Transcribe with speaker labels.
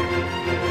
Speaker 1: Música